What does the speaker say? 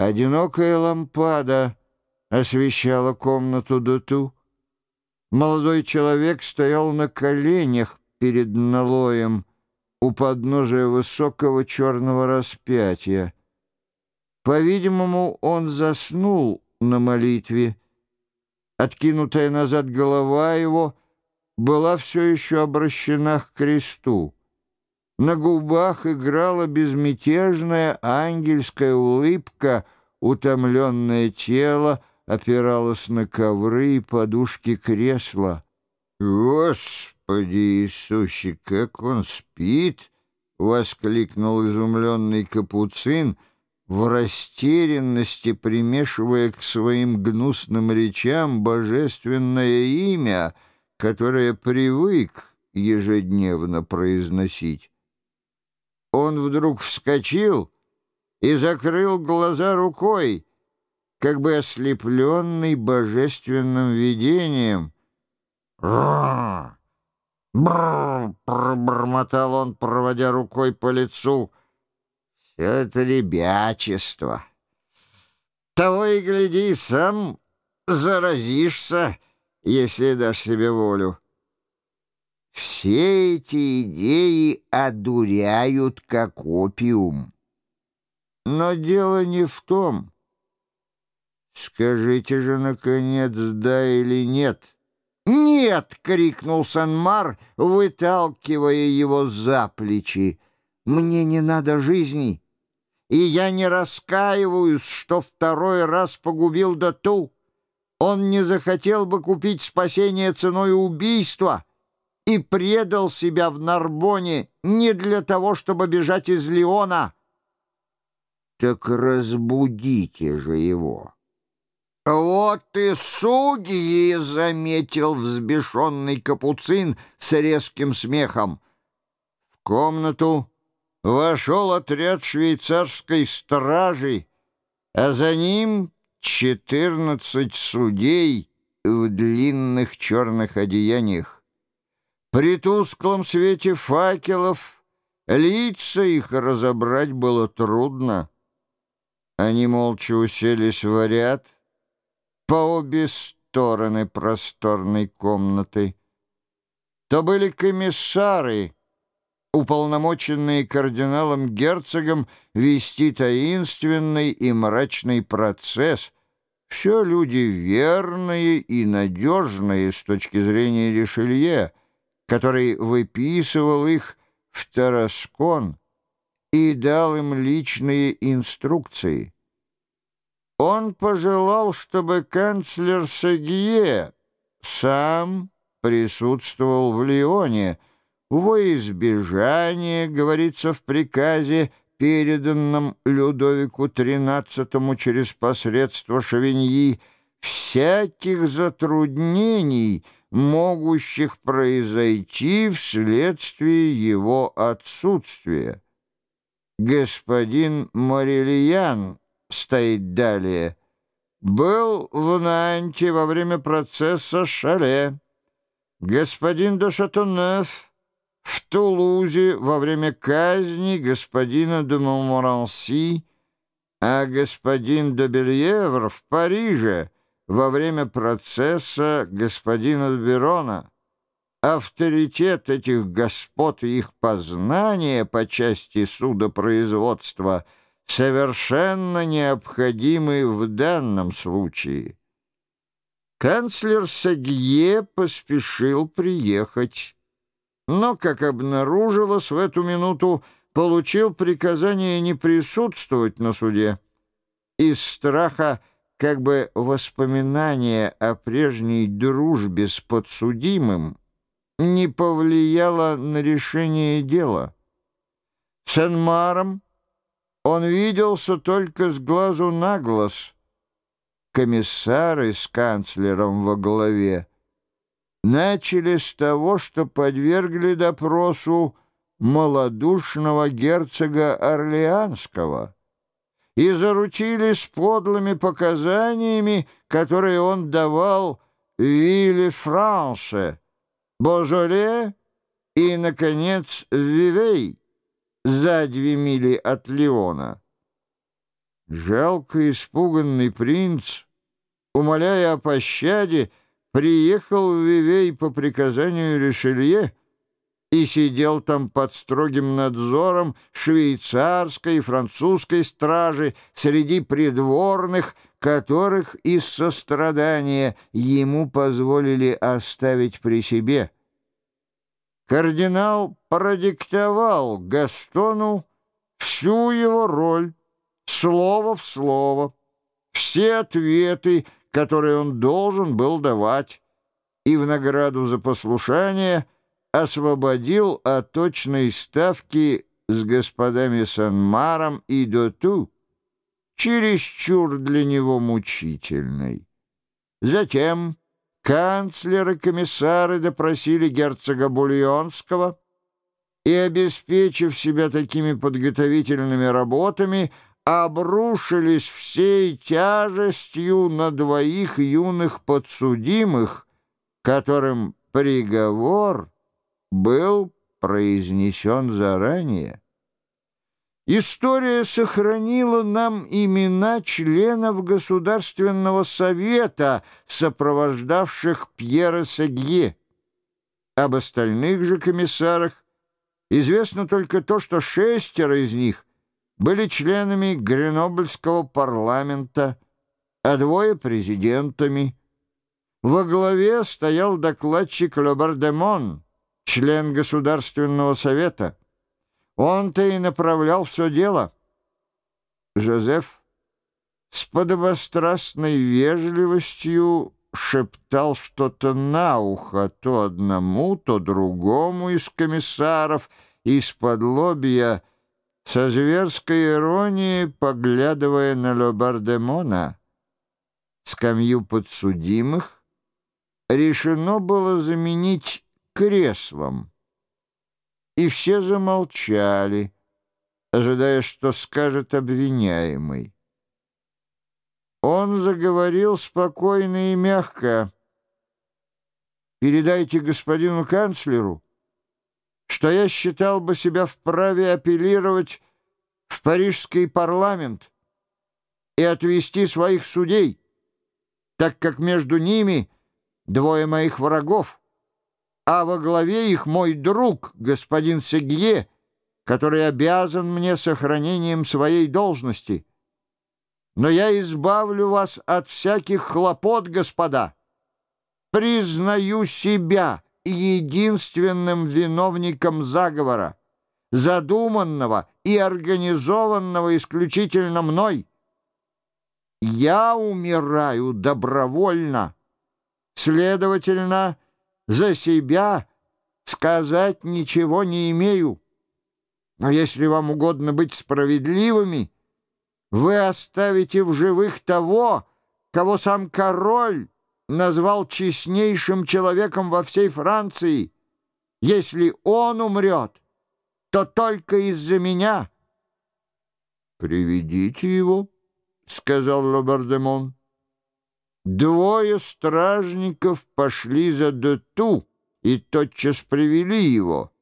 Одинокая лампада освещала комнату Дуту. Молодой человек стоял на коленях перед налоем у подножия высокого черного распятия. По-видимому, он заснул на молитве. Откинутая назад голова его была все еще обращена к кресту. На губах играла безмятежная ангельская улыбка, утомленное тело опиралось на ковры и подушки кресла. «Господи Иисусе, как он спит!» — воскликнул изумленный капуцин, в растерянности примешивая к своим гнусным речам божественное имя, которое привык ежедневно произносить. Он вдруг вскочил и закрыл глаза рукой, как бы ослепленный божественным видением. «Бррр! Бррр!» — пробормотал он, проводя рукой по лицу. «Все это ребячество. Того и гляди, сам заразишься, если дашь себе волю». Все эти идеи одуряют, как опиум. Но дело не в том. Скажите же, наконец, да или нет? «Нет!» — крикнул Санмар, выталкивая его за плечи. «Мне не надо жизни, и я не раскаиваюсь, что второй раз погубил Дату. Он не захотел бы купить спасение ценой убийства» и предал себя в Нарбоне не для того, чтобы бежать из Леона. Так разбудите же его. «Вот и судьи!» — заметил взбешенный капуцин с резким смехом. В комнату вошел отряд швейцарской стражи, а за ним четырнадцать судей в длинных черных одеяниях. При тусклом свете факелов лица их разобрать было трудно. Они молча уселись в ряд по обе стороны просторной комнаты. То были комиссары, уполномоченные кардиналом-герцогом вести таинственный и мрачный процесс. Все люди верные и надежные с точки зрения Ришелье — который выписывал их в Тараскон и дал им личные инструкции. Он пожелал, чтобы канцлер Сагье сам присутствовал в Лионе, во избежание, говорится в приказе, переданном Людовику XIII через посредство Шавиньи, всяких затруднений — могущих произойти вследствие его отсутствия. Господин Морельян, стоит далее, был в Нанте во время процесса Шале. Господин де в Тулузе во время казни господина де Монморанси, а господин де Бельевр в Париже — во время процесса господина Верона. Авторитет этих господ и их познания по части судопроизводства совершенно необходимы в данном случае. Канцлер Сагье поспешил приехать, но, как обнаружилось в эту минуту, получил приказание не присутствовать на суде. Из страха как бы воспоминание о прежней дружбе с подсудимым не повлияло на решение дела. С Энмаром он виделся только с глазу на глаз. Комиссары с канцлером во главе начали с того, что подвергли допросу малодушного герцога Орлеанского — и заручились подлыми показаниями, которые он давал Вилле Франше, Божоле и, наконец, Вивей за две мили от Леона. жалко испуганный принц, умоляя о пощаде, приехал в Вивей по приказанию Ришелье и сидел там под строгим надзором швейцарской и французской стражи среди придворных, которых из сострадания ему позволили оставить при себе. Кардинал продиктовал Гастону всю его роль, слово в слово, все ответы, которые он должен был давать, и в награду за послушание — освободил от точной ставки с господами Санмаром и Доту, чересчур для него мучительной. Затем канцлеры комиссары допросили герцога Бульонского и, обеспечив себя такими подготовительными работами, обрушились всей тяжестью на двоих юных подсудимых, которым приговор был произнесен заранее. История сохранила нам имена членов Государственного совета, сопровождавших Пьера Сегье. Об остальных же комиссарах известно только то, что шестеро из них были членами Гренобльского парламента, а двое — президентами. Во главе стоял докладчик Лебардемон — член Государственного совета. Он-то и направлял все дело. Жозеф с подобострастной вежливостью шептал что-то на ухо то одному, то другому из комиссаров, из-под лобья, со зверской иронией поглядывая на Лобардемона. Скамью подсудимых решено было заменить креслом. И все замолчали, ожидая, что скажет обвиняемый. Он заговорил спокойно и мягко. «Передайте господину канцлеру, что я считал бы себя вправе апеллировать в парижский парламент и отвести своих судей, так как между ними двое моих врагов а во главе их мой друг, господин Сегье, который обязан мне сохранением своей должности. Но я избавлю вас от всяких хлопот, господа. Признаю себя единственным виновником заговора, задуманного и организованного исключительно мной. Я умираю добровольно. Следовательно, за себя сказать ничего не имею. Но если вам угодно быть справедливыми, вы оставите в живых того, кого сам король назвал честнейшим человеком во всей Франции. Если он умрет, то только из-за меня. «Приведите его», — сказал Лобардемон. Двое стражников пошли за Дету и тотчас привели его.